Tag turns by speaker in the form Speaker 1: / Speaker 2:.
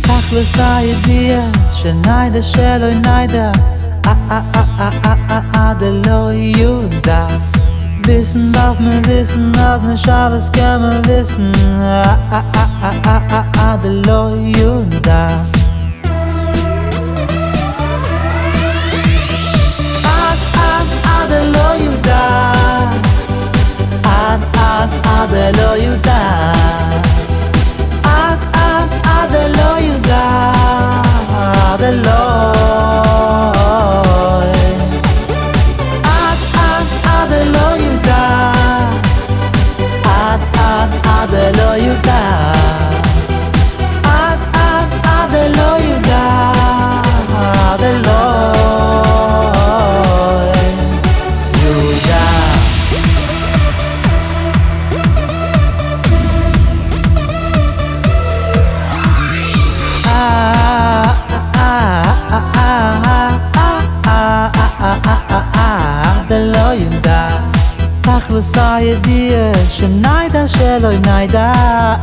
Speaker 1: תכלס הידיעה שניידה שלא ניידה דלא אַх לסייד די שנאידער שלוי נאידער